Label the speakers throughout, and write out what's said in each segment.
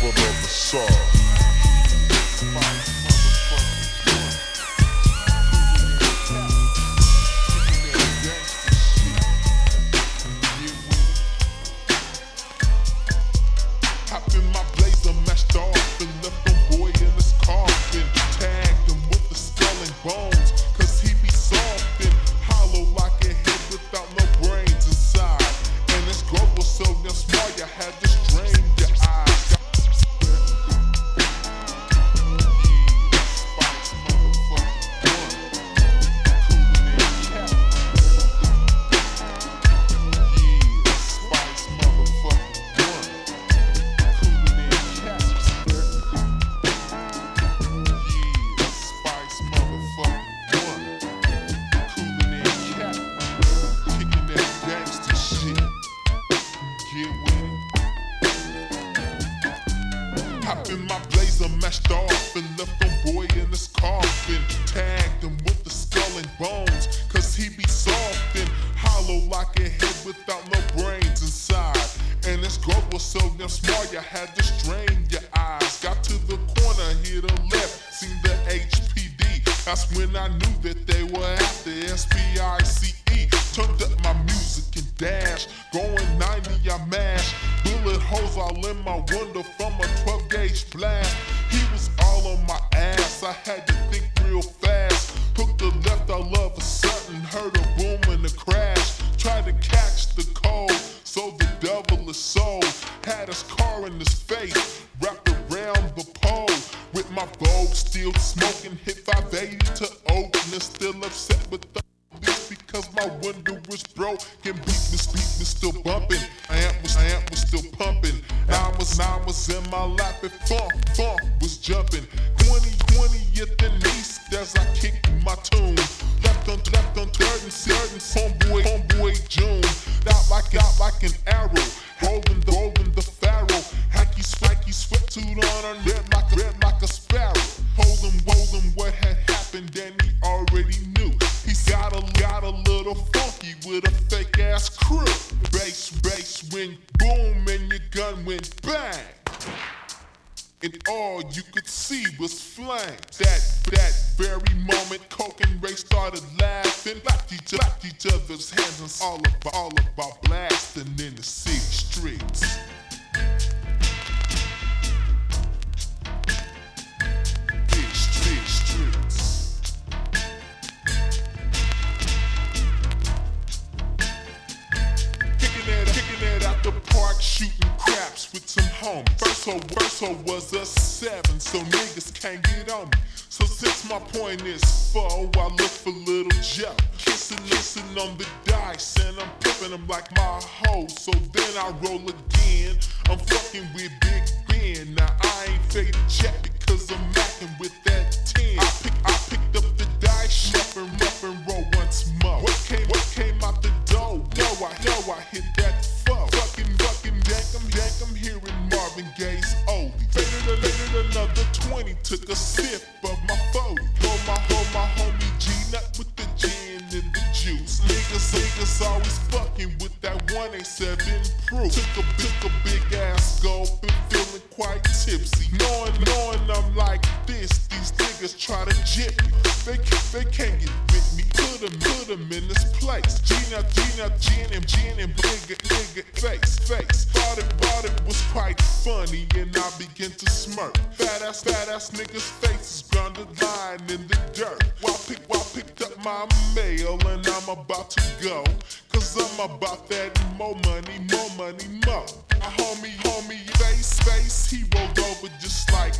Speaker 1: for the facade.
Speaker 2: Hop in my blazer, matched off, and left a boy in his coffin. Tagged him with the skull and bones, cause he be soft and hollow like a head without no brains inside. And his growth was so damn small, you had to strain your eyes. Got to the corner, hit a left, seen the HPD. That's when I knew that they were after SPICE. Vogue still smoking, hit 580 to Oakland, still upset with the beat because my window was broke and beat was beat was still bumping. Amp was amp was still pumping. Nine was nine was in my lap and funk funk was jumping. 20 20th and east as I kicked my tune. Left on left on third and certain homeboy homeboy June. Out like out like an arrow. Fake ass crew. Bass bass went boom and your gun went bang. And all you could see was flames. That that very moment, Coke and Ray started laughing. Lapped each, lapped each other's hands and all about all about blasting in the city streets. Homies. First ho, first ho was a seven, so niggas can't get on me. So since my point is four, I look for little Joe. Kissing, listen on the dice, and I'm pimping them like my hoe. So then I roll again. I'm fucking with Big Ben. Now I ain't faded check because I'm macking with that 10. I, pick, I picked up the dice, and rough and roll once more. What came, what came out the Niggas, always fucking with that 187 proof. Took a, took a big ass gulp and feeling quite tipsy. Knowing, knowing I'm like this, these niggas try to jip me. They, they can't get. Put them, put them in this place. Gina, Gina, gin and nigga, nigga, face, face. Thought it, thought it was quite funny and I begin to smirk. Fat ass, fat ass niggas' faces grounded lying in the dirt. While pick, while picked up my mail and I'm about to go. Cause I'm about that more money, more money, more. My homie, homie, face, face, he rolled over just like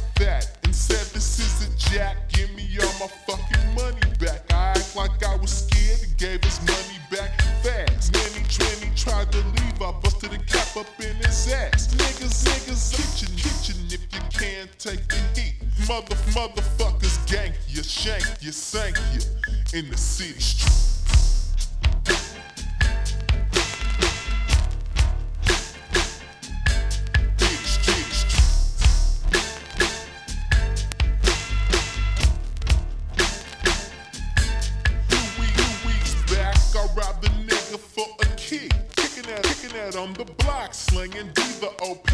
Speaker 2: up in his ass. Niggas, niggas, kitchen, kitchen if you can't take the heat. Mother, motherfuckers gank you, shank you, sank you in the city that on the block, slinging diva OPE.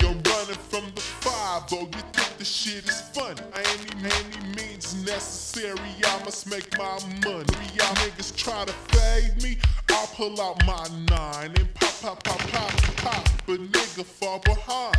Speaker 2: You're running from the 5 oh, you think the shit is fun. Any, any means necessary, I must make my money. Y'all niggas try to fade me, I'll pull out my nine and pop, pop, pop, pop, pop, but nigga fall behind.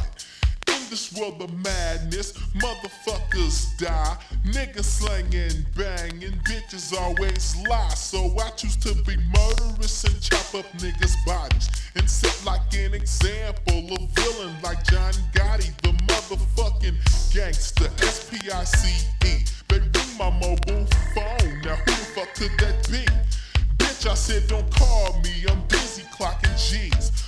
Speaker 2: This world of madness, motherfuckers die. Niggas slanging, banging, bitches always lie. So I choose to be murderous and chop up niggas' bodies. And set like an example of villain like John Gotti, the motherfucking gangster. S P I C E. They ring my mobile phone. Now who the fuck could that be? Bitch, I said don't call me. I'm busy clocking G's.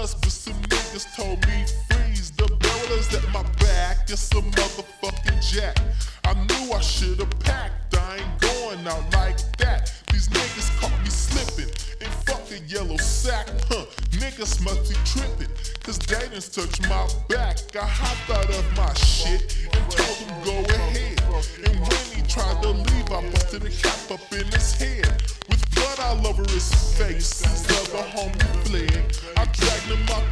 Speaker 2: But some niggas told me freeze. The barrelers at my back, it's a motherfucking jack. I knew I should've packed. I ain't going out like that. These niggas caught me slipping in fucking yellow sack, huh? Niggas must be tripping, cause they done touched my back. I hopped out of my shit and told him go ahead. And when he tried to leave, I busted a cap up in his head. With his face, his other homie fled. I dragged him out